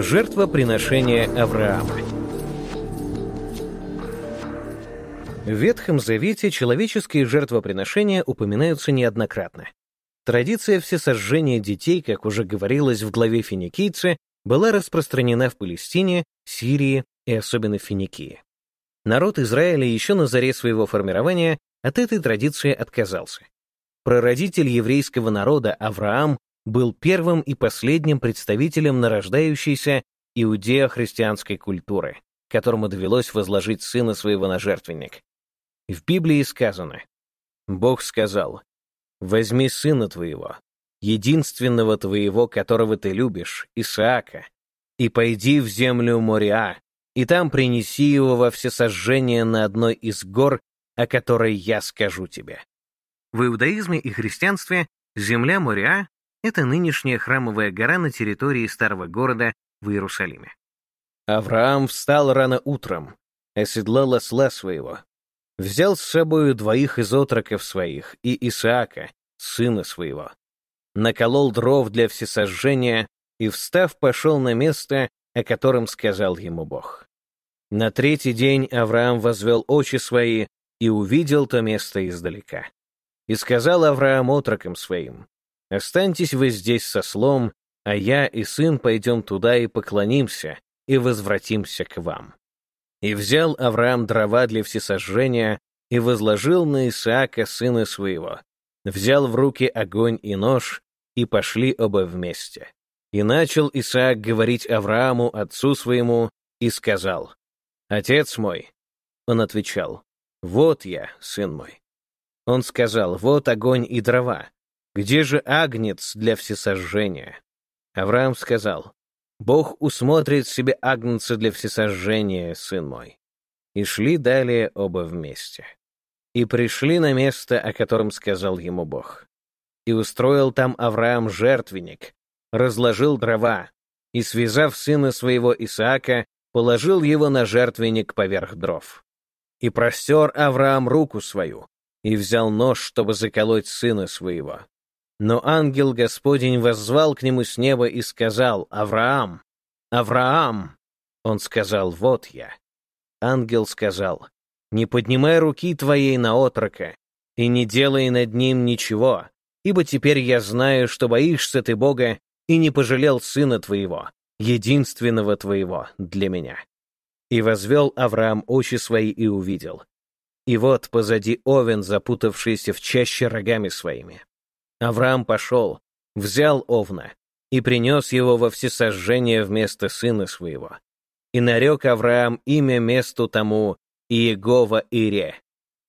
Жертвоприношение Авраама В Ветхом Завете человеческие жертвоприношения упоминаются неоднократно. Традиция всесожжения детей, как уже говорилось в главе финикийцы, была распространена в Палестине, Сирии и особенно Финикии. Народ Израиля еще на заре своего формирования от этой традиции отказался. Прародитель еврейского народа Авраам был первым и последним представителем нарождающейся иудео-христианской культуры, которому довелось возложить сына своего на жертвенник. В Библии сказано, Бог сказал, «Возьми сына твоего, единственного твоего, которого ты любишь, Исаака, и пойди в землю Мориа, и там принеси его во всесожжение на одной из гор, о которой я скажу тебе». В иудаизме и христианстве земля Мориа — это нынешняя храмовая гора на территории старого города в Иерусалиме. Авраам встал рано утром, оседлал осла своего, взял с собою двоих из отроков своих и Исаака, сына своего, наколол дров для всесожжения и, встав, пошел на место, о котором сказал ему Бог. На третий день Авраам возвел очи свои и увидел то место издалека. И сказал Авраам отрокам своим, «Останьтесь вы здесь со слом, а я и сын пойдем туда и поклонимся, и возвратимся к вам». И взял Авраам дрова для всесожжения и возложил на Исаака сына своего, взял в руки огонь и нож, и пошли оба вместе. И начал Исаак говорить Аврааму, отцу своему, и сказал, «Отец мой». Он отвечал, «Вот я, сын мой». Он сказал, «Вот огонь и дрова. Где же агнец для всесожжения?» Авраам сказал, Бог усмотрит себе агнца для всесожжения, сын мой. И шли далее оба вместе. И пришли на место, о котором сказал ему Бог. И устроил там Авраам жертвенник, разложил дрова, и, связав сына своего Исаака, положил его на жертвенник поверх дров. И простер Авраам руку свою, и взял нож, чтобы заколоть сына своего. Но ангел Господень воззвал к нему с неба и сказал, «Авраам! Авраам!» Он сказал, «Вот я». Ангел сказал, «Не поднимай руки твоей на отрока и не делай над ним ничего, ибо теперь я знаю, что боишься ты Бога и не пожалел сына твоего, единственного твоего для меня». И возвел Авраам очи свои и увидел. И вот позади овен, запутавшийся в чаще рогами своими. Авраам пошел, взял овна и принес его во всесожжение вместо сына своего. И нарек Авраам имя месту тому Иегова Ире.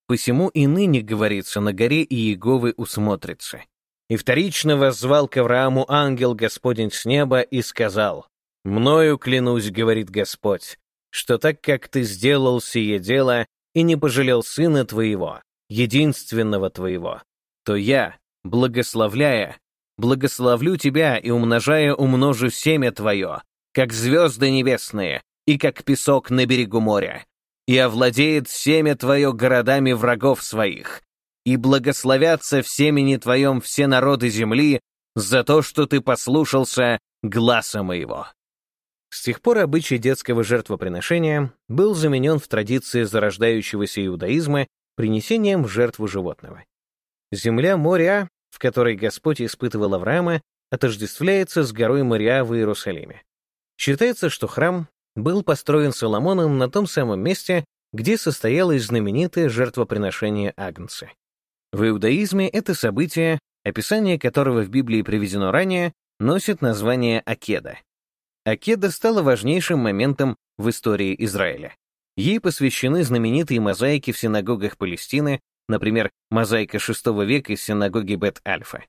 Посему и ныне, говорится, на горе Иеговы усмотрится. И вторично воззвал к Аврааму ангел Господень с неба и сказал, «Мною клянусь, — говорит Господь, — что так как ты сделал сие дело и не пожалел сына твоего, единственного твоего, то я, благословляя, благословлю тебя и умножая умножу семя твое, как звезды небесные и как песок на берегу моря, и овладеет семя твое городами врагов своих, и благословятся в семени твоем все народы земли за то, что ты послушался гласа моего». С тех пор обычай детского жертвоприношения был заменен в традиции зарождающегося иудаизма принесением в жертву животного. Земля Моря, в которой Господь испытывал Авраама, отождествляется с горой Моря в Иерусалиме. Считается, что храм был построен Соломоном на том самом месте, где состоялось знаменитое жертвоприношение Агнца. В иудаизме это событие, описание которого в Библии приведено ранее, носит название Акеда. Акеда стала важнейшим моментом в истории Израиля. Ей посвящены знаменитые мозаики в синагогах Палестины, например, мозаика VI века из синагоги Бет-Альфа.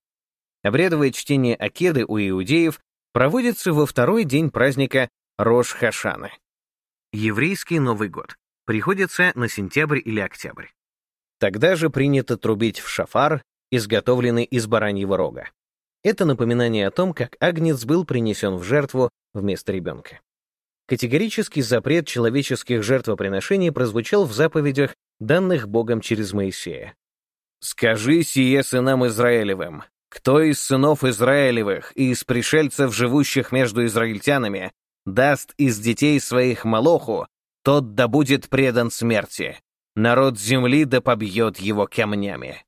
Обрядовое чтение Акеды у иудеев проводится во второй день праздника Рош-Хашана. Еврейский Новый год приходится на сентябрь или октябрь. Тогда же принято трубить в шафар, изготовленный из бараньего рога. Это напоминание о том, как агнец был принесен в жертву вместо ребенка. Категорический запрет человеческих жертвоприношений прозвучал в заповедях данных Богом через Моисея. «Скажи сие сынам Израилевым, кто из сынов Израилевых и из пришельцев, живущих между израильтянами, даст из детей своих Молоху, тот да будет предан смерти. Народ земли да побьет его камнями.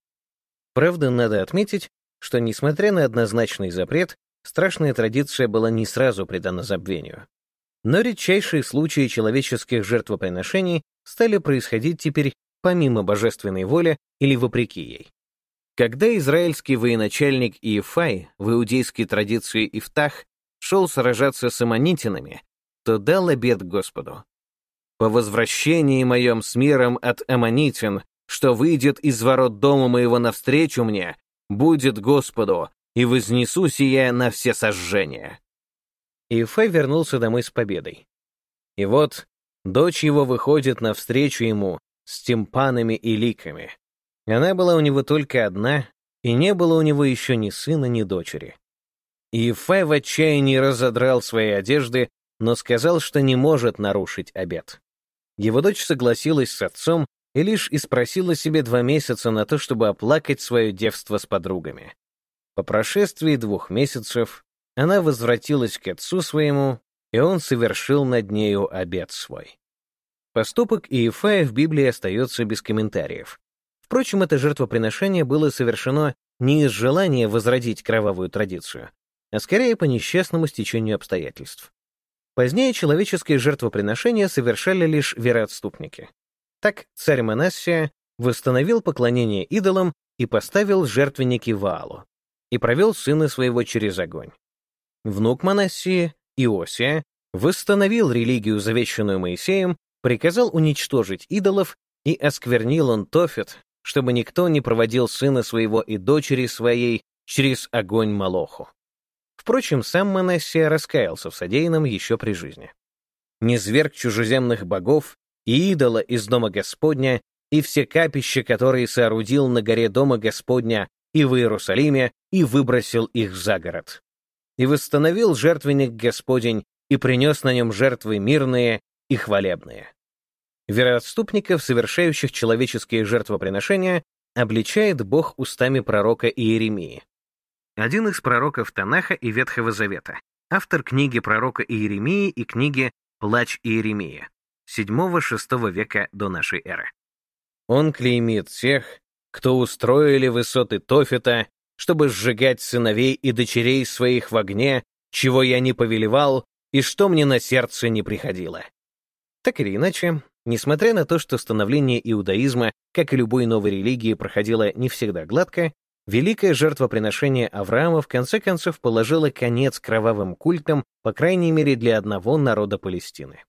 Правда, надо отметить, что, несмотря на однозначный запрет, страшная традиция была не сразу предана забвению. Но редчайшие случаи человеческих жертвоприношений стали происходить теперь помимо божественной воли или вопреки ей. Когда израильский военачальник Иефай в иудейской традиции Ифтах шел сражаться с аммонитинами, то дал обет Господу. «По возвращении моем с миром от аммонитин, что выйдет из ворот дома моего навстречу мне, будет Господу, и вознесу сие на все сожжения». Иефай вернулся домой с победой. И вот дочь его выходит навстречу ему с тимпанами и ликами. Она была у него только одна, и не было у него еще ни сына, ни дочери. Иефай в отчаянии разодрал свои одежды, но сказал, что не может нарушить обет. Его дочь согласилась с отцом и лишь испросила себе два месяца на то, чтобы оплакать свое девство с подругами. По прошествии двух месяцев она возвратилась к отцу своему, и он совершил над нею обет свой. Поступок Иефая в Библии остается без комментариев. Впрочем, это жертвоприношение было совершено не из желания возродить кровавую традицию, а скорее по несчастному стечению обстоятельств. Позднее человеческие жертвоприношения совершали лишь вероотступники. Так царь Манассия восстановил поклонение идолам и поставил жертвенники Ваалу, и провел сына своего через огонь. Внук Манассии, Иосия, восстановил религию, завещанную Моисеем, приказал уничтожить идолов и осквернил он Тофет, чтобы никто не проводил сына своего и дочери своей через огонь Молоху. Впрочем, сам Манассия раскаялся в содеянном еще при жизни. Не зверг чужеземных богов и идола из Дома Господня, и все капища, которые соорудил на горе Дома Господня и в Иерусалиме, и выбросил их за город. И восстановил жертвенник Господень, и принес на нем жертвы мирные и хвалебные. Вероотступников, совершающих человеческие жертвоприношения, обличает Бог устами пророка Иеремии. Один из пророков Танаха и Ветхого Завета, автор книги пророка Иеремии и книги «Плач Иеремии» 7-6 века до нашей эры. Он клеймит тех, кто устроили высоты Тофета, чтобы сжигать сыновей и дочерей своих в огне, чего я не повелевал и что мне на сердце не приходило. Так или иначе, несмотря на то, что становление иудаизма, как и любой новой религии, проходило не всегда гладко, великое жертвоприношение Авраама в конце концов положило конец кровавым культам, по крайней мере для одного народа Палестины.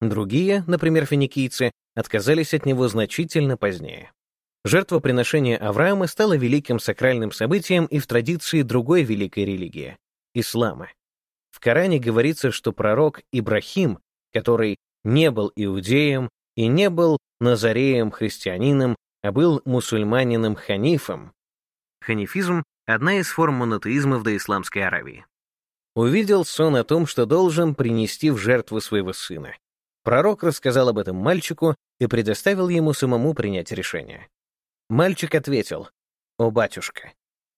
Другие, например, финикийцы, отказались от него значительно позднее. Жертвоприношение Авраама стало великим сакральным событием и в традиции другой великой религии — ислама. В Коране говорится, что пророк Ибрахим, который не был иудеем и не был назареем-христианином, а был мусульманином-ханифом. Ханифизм — одна из форм монотеизма в доисламской Аравии. Увидел сон о том, что должен принести в жертву своего сына. Пророк рассказал об этом мальчику и предоставил ему самому принять решение. Мальчик ответил, «О, батюшка,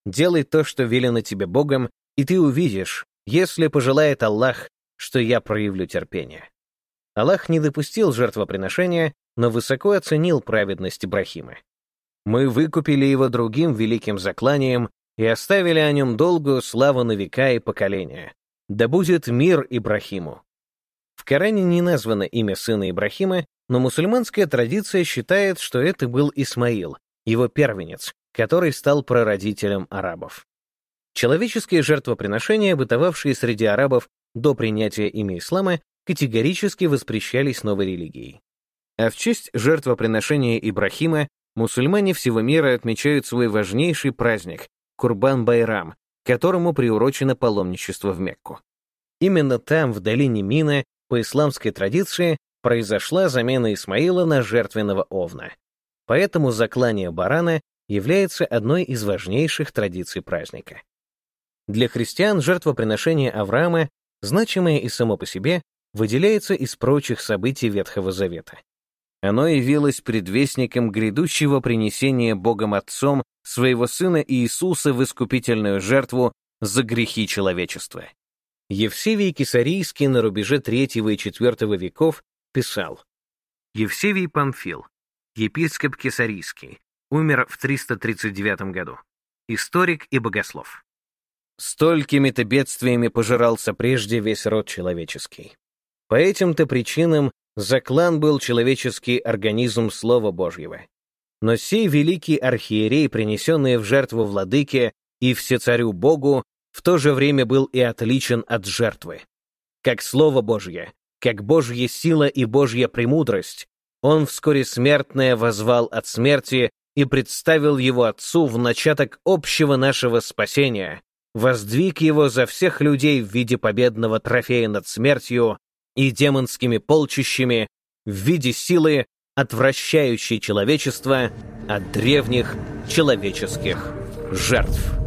делай то, что велено тебе Богом, и ты увидишь, если пожелает Аллах, что я проявлю терпение». Аллах не допустил жертвоприношения, но высоко оценил праведность Ибрахима. Мы выкупили его другим великим закланием и оставили о нем долгую славу на века и поколения. Да будет мир Ибрахиму. В Коране не названо имя сына Ибрахима, но мусульманская традиция считает, что это был Исмаил, его первенец, который стал прародителем арабов. Человеческие жертвоприношения, бытовавшие среди арабов до принятия ими ислама, категорически воспрещались новой религией. А в честь жертвоприношения Ибрахима мусульмане всего мира отмечают свой важнейший праздник — Курбан-Байрам, которому приурочено паломничество в Мекку. Именно там, в долине Мина, по исламской традиции, произошла замена Исмаила на жертвенного овна. Поэтому заклание барана является одной из важнейших традиций праздника. Для христиан жертвоприношение Авраама, значимое и само по себе, выделяется из прочих событий Ветхого Завета. Оно явилось предвестником грядущего принесения Богом Отцом своего Сына Иисуса в искупительную жертву за грехи человечества. Евсевий Кесарийский на рубеже III и IV веков писал Евсевий Памфил, епископ Кесарийский, умер в 339 году. Историк и богослов. Столькими-то бедствиями пожирался прежде весь род человеческий. По этим-то причинам заклан был человеческий организм Слова Божьего. Но сей великий архиерей, принесенный в жертву владыке и всецарю Богу, в то же время был и отличен от жертвы. Как Слово Божье, как Божья сила и Божья премудрость, он вскоре смертное возвал от смерти и представил его Отцу в начаток общего нашего спасения, воздвиг его за всех людей в виде победного трофея над смертью и демонскими полчищами в виде силы, отвращающей человечество от древних человеческих жертв.